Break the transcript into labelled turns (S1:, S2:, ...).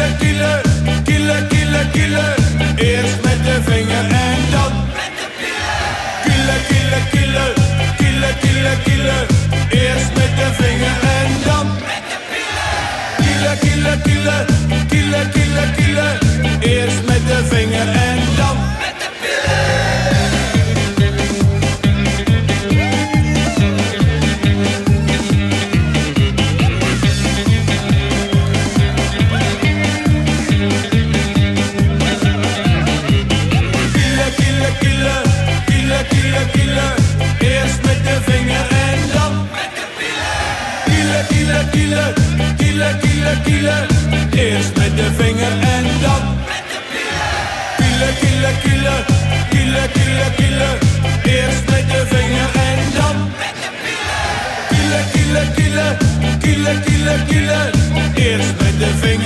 S1: killer, killer, killer, killer, killer. Eerst met de vinger en dan met de pillen. Killer, killer, killer, killer, killer, killer. Eerst met de vinger en dan met de pillen. Killer, killer, killer, killer, killer, killer. Eerst killer, killer, killer, killer, killer. Eerst met de vinger en dan met de pillen. Killer, killer, killer, killer, killer, killer. Eerst met de vinger en dan met de pillen. Killer, killer, killer, killer, killer, killer. Eerst met de vinger.